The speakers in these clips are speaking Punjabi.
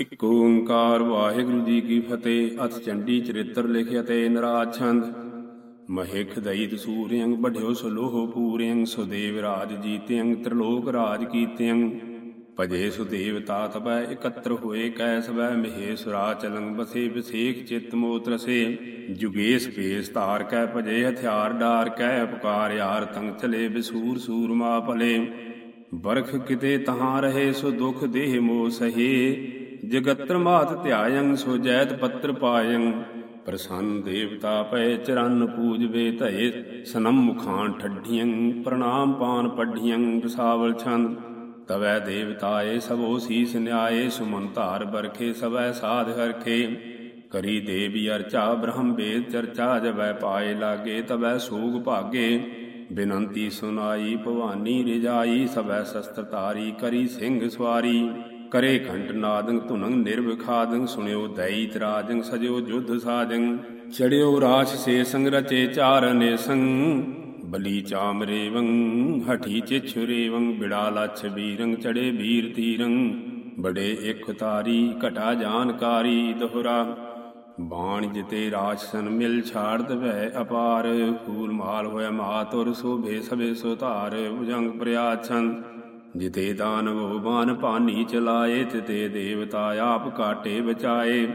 ਇਕ ਓੰਕਾਰ ਵਾਹਿਗੁਰੂ ਜੀ ਕੀ ਫਤਿਹ। ਅਥ ਚੰਡੀ ਚਰਿੱਤਰ ਲਿਖਿਆ ਤੇ ਨਰਾਜ ਛੰਦ। ਮਹਿਖ ਦਈਤ ਸੂਰਿਯੰ ਬਢਿਓ ਸਲੋਹ ਪੂਰਿਯੰ, ਸੁਦੇਵ ਰਾਜ ਜੀਤਿਯੰ, ਤ੍ਰਿਲੋਕ ਰਾਜ ਕੀਤਿਯੰ। ਭਜੇ ਸੁਦੇਵਤਾ ਤਪੈ ਇਕੱਤਰ ਹੋਏ, ਕੈ ਸਵੈ ਮਹੇਸ਼ੁਰਾ ਚਲੰ ਬਸੇ ਵਿਸੇਖ ਚਿਤ ਮੋਤ ਰਸੇ। ਜੁਗੇਸ ਭੇਸ ਧਾਰ ਕੈ ਭਜੇ, ਹਥਿਆਰ ਡਾਰ ਕੈ ਪੁਕਾਰ ਯਾਰ, ਤੰਗ ਚਲੇ ਬਿਸੂਰ ਸੂਰਮਾ ਭਲੇ। ਬਰਖ ਕਿਤੇ ਤਹਾਂ ਰਹੇ, ਸੋ ਦੁਖ ਦੇਹ ਮੋ ਸਹੇ। ਜਗਤਰ ਮਾਤ ਧਿਆਯੰ, ਸੋ ਜੈਤ ਪੱਤਰ ਪਾਯੰ। ਪ੍ਰਸੰਨ ਦੇਵਤਾ ਪਏ ਚਰਨ ਪੂਜਵੇ ਧਏ, ਸਨਮ ਮੁਖਾਨ ਠੱਢੀਆਂ ਪ੍ਰਣਾਮ ਪਾਨ ਪੱਢੀਆਂ ਰਸਾਵਲ ਛੰਦ। ਤਵੈ ਦੇਵਤਾਏ, ਸਭੋ ਸੀਸ ਨਿਆਏ, ਸੁਮਨ ਧਾਰ ਬਰਖੇ, ਸਵੈ ਸਾਧ ਹਰਖੇ। ਕਰੀ ਦੇਵੀ ਅਰਚਾ, ਬ੍ਰਹਮ ਵੇਦ ਚਰਚਾ, ਜਵੈ ਪਾਏ ਲਾਗੇ, ਤਵੈ ਸੂਗ ਭਾਗੇ। ਬਿਨੰਤੀ ਸੁਨਾਈ, ਭਵਾਨੀ ਰਿਜਾਈ, ਸਵੈ ਸ਼ਸਤਰ ਧਾਰੀ, ਕਰੀ ਸਿੰਘ ਸਵਾਰੀ। ਕਰੇ ਘੰਟ ਨਾਦੰ ਧੁਨੰ ਨਿਰਵਿਖਾਦੰ, ਸੁਣਿਓ ਦਈ ਤਰਾਜੰ ਸਜਿਓ ਜੁਧ ਸਾਜੰ। ਚੜਿਓ ਰਾਛ ਸੇ ਸੰਗ ਚਾਰਨੇ ਸੰਗ ਬਲੀ ਚਾਮਰੇਵੰ ਹਠੀ ਚਿਛੁਰੇਵੰ ਬਿੜਾ ਲਛ ਬੀਰੰ, ਚੜੇ ਬੀਰ ਤੀਰੰ। ਬੜੇ ਇਕ ਤਾਰੀ, ਘਟਾ ਜਾਣਕਾਰੀ ਦੋਹਰਾ। ਬਾਣ ਜਿਤੇ ਰਾਜਸਨ ਮਿਲ ਛਾੜ ਦਵੈ ਅਪਾਰ। ਫੂਲ ਮਾਲ ਹੋਇ ਮਾਤੁਰ ਸੋਭੇ ਸਭੇ ਸੋ ਧਾਰ ਭੁਜੰਗ ਪ੍ਰਿਆਛੰ। ਜਿਤੇ ਦਾਨਵੋ ਬਾਨ ਭਾਨੀ ਚਲਾਏ, ਤਿਤੇ ਦੇਵਤਾ ਆਪ ਕਾਟੇ ਬਚਾਏ।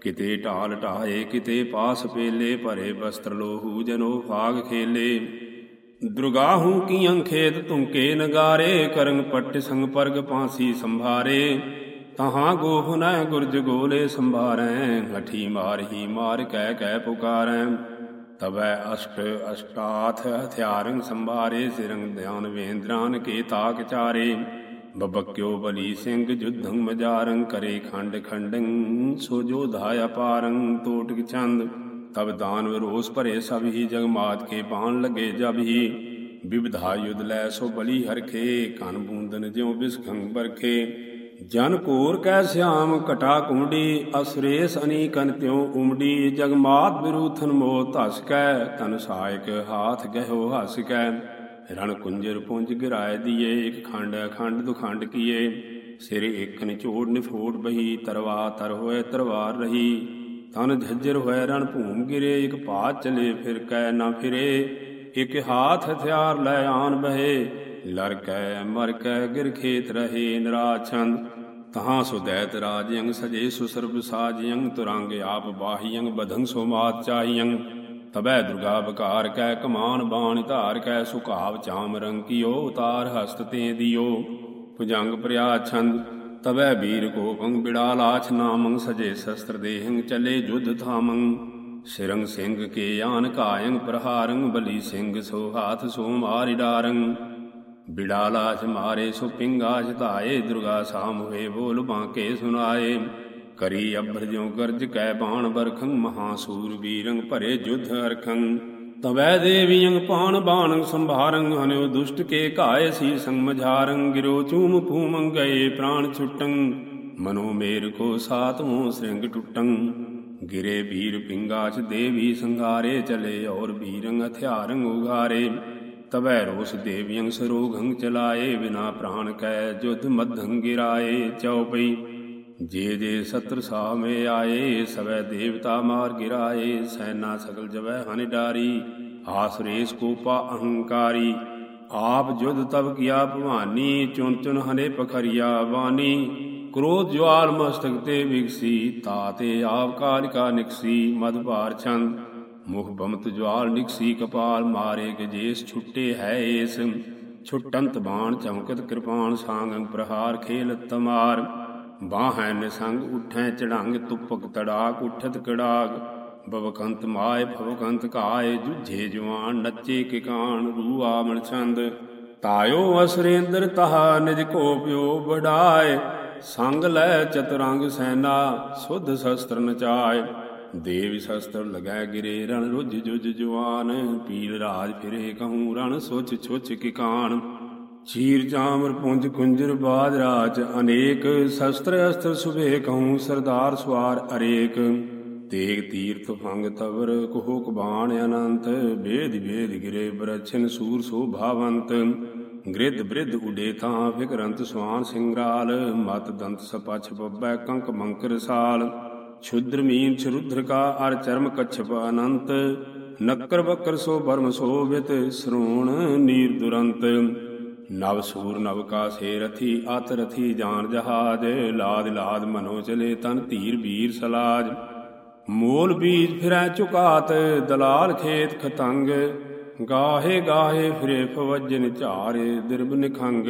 ਕਿਤੇ ਢਾਲ ਢਾਏ, ਕਿਤੇ ਪਾਸ ਪੇਲੇ, ਭਰੇ ਬਸਤਰ ਲੋਹੂ ਜਨੋ ਫਾਗ ਖੇਲੇ। ਦੁਰਗਾਹੂ ਕੀ ਅੰਖੇਤ ਤੁੰਕੇ ਨਗਾਰੇ, ਕਰੰਗ ਪੱਟ ਸੰਗ ਪਰਗ ਪਾਸੀ ਸੰਭਾਰੇ। ਤਹਾਂ ਗੋਹ ਨ ਗੁਰਜ ਗੋਲੇ ਸੰਭਾਰੈ, ਹਠੀ ਮਾਰਹੀ ਮਾਰ, ਕਹਿ ਕਹਿ ਪੁਕਾਰੈ। ਤਬੈ ਅਸ਼ਟ ਅਸ਼ਟਾਥ ਹਥਿਆਰੰ ਸੰਭਾਰੇ ਸਿਰੰਗ ਧਿਆਨ ਵੇਂਦਰਾਨ ਕੇ ਤਾਕ ਚਾਰੇ। ਬਬਕਿਓ ਬਲੀ ਸਿੰਘ ਜੁਧੰ ਮਜਾਰੰ ਕਰੇ ਖੰਡ ਖੰਡੰ, ਸੋ ਜੋਧਾ ਅਪਾਰੰ ਤੋਟਕ ਚੰਦ। ਤਬ ਦਾਨਵ ਰੋਸ ਭਰੇ ਸਭ ਹੀ ਜਗਮਾਤ ਕੇ ਪਾਣ ਲਗੇ ਜਬ ਹੀ ਵਿਵਧਾ ਯੁਧ ਲੈ ਸੋ ਬਲੀ ਹਰਖੇ ਕਨ ਬੂੰਦਨ ਜਿਉ ਬਿਸਖੰ ਬਰਖੇ ਜਨ ਕੋਰ ਕੈ ਸਿਆਮ ਕਟਾ ਕੁੰਡੀ ਅਸਰੇਸ ਅਨੀਕਨ ਤਿਉ ਉਮੜੀ, ਜਗਮਾਤ ਬਿਰੂਥਨ ਮੋ ਧਸ ਕੈ ਤਨ ਸਾਇਕ ਹਾਥ ਗਹਿਓ ਹਸ ਕੈ। ਰਣ ਕੁੰਜਰ ਪੁੰਜ ਗਿਰਾਏ ਦੀਏ, ਇਕ ਖੰਡ ਅਖੰਡ ਦੁਖੰਡ ਕੀਏ। ਸਿਰ ਇਕ ਨਿਚੋੜ ਨਿਫੋੜ ਬਹੀ, ਤਰਵਾ ਤਰ ਹੋਏ ਤਰਵਾਰ ਰਹੀ। ਤਨ ਝੱਜਰ ਹੋਏ ਰਣ ਭੂਮ ਗਿਰੇ, ਇਕ ਭਾਤ ਚਲੇ ਫਿਰ ਕੈ ਨਾ ਫਿਰੇ। ਇਕ ਹਾਥ ਹਥਿਆਰ ਲੈ ਆਨ ਬਹੇ ਲਰ ਕੈ ਮਰ ਕੈ ਗਿਰ ਖੇਤ ਰਹੇ ਨਰਾਛੰਦ ਤਹਾਂ ਸੁਦੈਤ ਰਾਜਯੰ ਸਜੇ ਸੁਸਰਬ ਸਾਜਯੰ, ਤੁਰੰਗ ਆਪ ਬਾਹੀਯੰ, ਬਧੰ ਸੋ ਮਾਤ ਚਾਹੀਯੰ। ਤਬੈ ਦੁਰਗਾ ਬਕਾਰ ਕੈ ਕਮਾਨ ਬਾਣ, ਧਾਰ ਕੈ ਸੁਖਾਵ ਚਾਮ ਰੰਕਿਓ ਉਤਾਰ ਹਸਤ ਤੇ ਦਿਓ। ਭੁਜੰਗ ਪ੍ਰਿਆ ਛੰਦ, ਤਬੈ ਵੀਰ ਕੋਪੰ ਬਿੜਾਲਾਛ ਨਾਮੰ, ਸਜੇ ਸ਼ਸਤਰ ਦੇਹੰ ਚਲੇ ਜੁਧ ਥਾਮੰ ਸਿਰੰਗ ਸਿੰਘ ਕੇ ਆਨ ਕਾਯੰ ਪ੍ਰਹਾਰੰ, ਬਲੀ ਸਿੰਘ ਸੋ ਹਾਥ ਸੋ ਮਾਰਿ ਡਾਰੰ। ਬਿੜਾਲਾਛ ਮਾਰੇ ਸੋ ਪਿੰਗਾਛ ਧਾਏ, ਦੁਰਗਾ ਸਾਮ ਹੋਏ ਬੋਲ ਬਾਂਕੇ ਸੁਨਾਏ ਕਰੀ ਅਭਰ ਜਿਉ ਗਰਜ ਕੈ ਬਾਣ ਬਰਖੰ ਮਹਾਸੂਰ ਵੀਰੰ ਭਰੇ ਜੁਧ ਅਰਖੰ। ਤਵੈ ਦੇਵੀਯੰ ਪਾਣ ਬਾਣ ਸੰਭਾਰੰ, ਹਨਿਓ ਦੁਸ਼ਟ ਕੇ ਘਾਏ ਸੀ ਸੰਮਝਾਰੰ ਗਿਰੋ ਚੂਮ ਭੂਮੰ ਗਏ ਪ੍ਰਾਣ ਛੁਟੰ, ਮਨੋ ਮੇਰ ਕੋ ਸਾਤਮੋ ਸ੍ਰਿੰਗ ਟੁਟੰ। ਗਿਰੇ ਵੀਰ ਪਿੰਗਾਚ ਦੇਵੀ ਸੰਘਾਰੇ, ਚਲੇ ਔਰ ਵੀਰੰ ਹਥਿਆਰੰ ਉਗਾਰੇ ਤਵੈ ਰੋਸ ਦੇਵੀਯੰ ਸਰੋਗੰ ਚਲਾਏ ਬਿਨਾ ਪ੍ਰਾਣ ਕੈ ਜੁਧ ਮਧੰ ਗਿਰਾਏ ਚਉਪਈ ਜੇ ਜੇ ਸਤਰ ਸਾਮੇ ਆਏ, ਸਵੈ ਦੇਵਤਾ ਮਾਰ ਗਿਰਾਏ, ਸੈਨਾ ਸਗਲ ਜਵੈ ਹਨਿ ਡਾਰੀ ਆਸਰੇਸ ਕੋਪਾ ਅਹੰਕਾਰੀ। ਆਪ ਜੁਧ ਤਬ ਕੀਆ ਭਵਾਨੀ ਚੁਨ ਚੁਨ ਹਨੇ ਪਖਰੀਆ ਬਾਨੀ ਕ੍ਰੋਧ ਜਵਾਲ ਮਸਤਕ ਤੇ ਵਿਗਸੀ ਤਾਤੇ ਆਪ ਕਾਲਿਕਾ ਨਿਕਸੀ, ਮਦ ਭਾਰ ਛੰਦ। ਮੁਖ ਬਮਤ ਜਵਾਲ ਨਿਕਸੀ ਕਪਾਲ ਮਾਰੇ ਗਜੇਸ ਛੁੱਟੇ ਹੈ ਏਸ। ਛੁੱਟੰਤ ਬਾਣ ਚਮਕਤ ਕਿਰਪਾਨ ਸਾੰਗ ਪ੍ਰਹਾਰ ਖੇਲ ਤਮਾਰ। ਬਾਹੈ ਨਿਸੰਗ ਉਠੈ ਚੜੰਗ ਤੁਪਕ ਤੜਾਕ ਉਠਤ ਕੜਾਕ। ਬਵਕੰਤ ਮਾਏ ਭਵਕੰਤ ਕਾਏ ਜੁਝੇ ਜਵਾਨ ਨੱਚੇ ਕਿਕਾਨ ਰੂ ਆਮਣ ਤਾਇਓ ਅਸਰੇਂਦਰ ਤਹਾ ਨਿਜ ਕੋ ਪਿਓ ਵਡਾਏ। ਸੰਗ ਲੈ ਚਤੁਰੰਗ ਸੈਨਾ ਸੁਧ ਸ਼ਸਤਰ ਨਚਾਏ। ਦੇਵ ਸ਼ਸਤਰ ਲਗੈ ਗਿਰੇ, ਰਣ ਰੁਜ ਜੁਜ ਜਵਾਨ ਪੀਲ ਰਾਜ ਫਿਰੇ ਕਹੂੰ, ਰਣ ਸੋਚ ਛੁਚ ਕਿਕਾਨ ਚੀਰ ਚਾਮਰ ਪੁੰਜ ਕੁੰਜਰ ਬਾਜ ਰਾਜ, ਅਨੇਕ ਸ਼ਸਤਰ ਅਸਤਰ ਸੁਭੇ ਕਹੂੰ, ਸਰਦਾਰ ਸਵਾਰ ਅਰੇਕ। ਤੇਗ ਤੀਰਥ ਫੰਗ ਤਵਰ, ਕੋਹ ਕਬਾਣ ਅਨੰਤ ਵੇਦ ਵੇਦ ਗਿਰੇ ਬਰਛਨ ਸੂਰ ਸੋਭਾਵੰਤ ਗ੍ਰਿਧ ਬ੍ਰਿਧ ਉਡੇ ਤਾਂ ਫਿਕਰੰਤ ਸਵਾਨ ਸਿੰਘਰਾਲ ਮਤ ਦੰਤ ਸਪਛ ਬੱਬੈ ਕੰਕ ਮੰਕਰ ਸਾਲ। ਛੁਦਰ ਮੀਨ ਛਰੁਧਰ ਕਾ ਅਰ ਚਰਮ ਕਛਪ ਅਨੰਤ, ਨਕਰ ਬਕਰ ਸੋ ਬਰਮ ਸੋਭਿਤ ਸਰੂਣ ਨੀਰ ਦੁਰੰਤ। ਨਵ ਸੂਰ ਨਵ ਕਾ ਸੇ ਰਥੀ, ਅਤ ਰਥੀ ਜਾਨ ਜਹਾਜ, ਲਾਦ ਲਾਦ ਮਨੋ ਚਲੇ ਤਨ ਧੀਰ ਵੀਰ ਸਲਾਜ। ਮੋਲ ਬੀਜ ਫਿਰੈ ਝੁਕਾਤ ਦਲਾਲ ਖੇਤ ਖਤੰਗ। ਗਾਹੇ ਗਾਹੇ ਫਿਰੇ ਫਵਜਨ ਝਾਰੇ ਦਿਰਬ ਨਿਖੰਗ।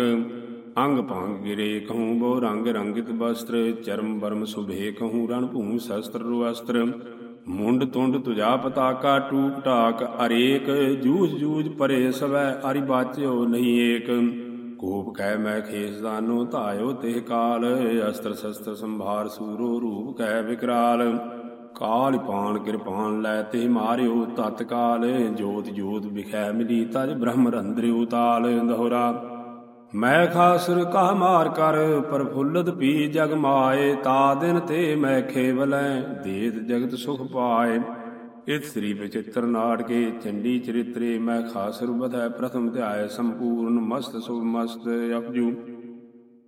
ਅੰਗ ਭੰਗ ਗਿਰੇ ਕਹੂੰ ਬੋ ਰੰਗ ਰੰਗਿਤ ਵਸਤਰ, ਚਰਮ ਬਰਮ ਸੁਭੇ ਕਹੂੰ ਰਣ ਭੂਮ ਸ਼ਸਤਰ ਰੁਵਸਤਰ। ਮੁੰਡ ਤੁੰਡ ਤੁਜਾ ਪਤਾਕਾ, ਟੂਕ ਟਾਕ ਅਰੇਕ, ਜੂਝ ਜੂਝ ਪਰੇ ਸਵੈ ਅਰਿ ਬਾਚਿਓ ਨਹੀਂ ਏਕ। ਕੋਪ ਕਹਿ ਮੈਂ ਖੇਸ ਦਾਨੋ, ਧਾਇਓ ਤੇ ਕਾਲ, ਅਸਤਰ ਸ਼ਸਤਰ ਸੰਭਾਰ ਸੂਰੋ ਰੂਪ ਕਹਿ ਵਿਕਰਾਲ। ਕਾਲ ਪਾਣ ਕਿਰਪਾਨ ਲੈ ਤੇ ਮਾਰਿਓ ਤਤਕਾਲ, ਜੋਤ ਜੋਤ ਵਿਖੈ ਮਿਲੀ ਤਜ ਬ੍ਰਹਮ ਰੰਦਰਿਉ ਤਾਲ ਦੋਹਰਾ ਮੈਂ ਖਾਸੁਰ ਕਾ ਮਾਰ ਕਰ ਪ੍ਰਫੁੱਲਤ ਪੀ ਜਗ ਮਾਏ, ਤਾ ਦਿਨ ਤੇ ਮੈਂ ਖੇਵਲੈ ਦੇਤ ਜਗਤ ਸੁਖ ਪਾਏ। ਇਤ ਸ੍ਰੀ ਵਿਚਿਤ੍ਰ ਨਾਟਕੇ ਚੰਡੀ ਚਰਿਤਰੇ ਮੈਂ ਖਾਸੁਰ ਬਧੈ ਪ੍ਰਥਮ ਧਿਆਏ ਸੰਪੂਰਨ ਮਸਤ ਸੁਭ ਮਸਤ ਅਪਜੂ।